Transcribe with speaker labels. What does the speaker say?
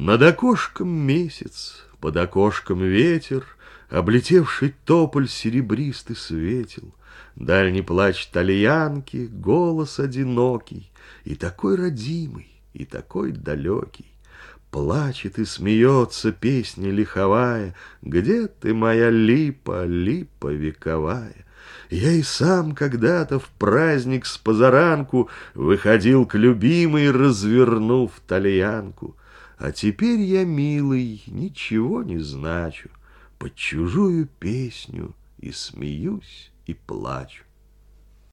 Speaker 1: Над окошком месяц, под окошком ветер, Облетевший тополь серебристый светил, Дальний плач тальянки, голос одинокий, И такой родимый, и такой далекий. Плачет и смеется песня лиховая, Где ты, моя липа, липа вековая? Я и сам когда-то в праздник с позаранку Выходил к любимой, развернув тальянку. А теперь я, милый, ничего не значу, Под чужую песню и смеюсь, и плачу.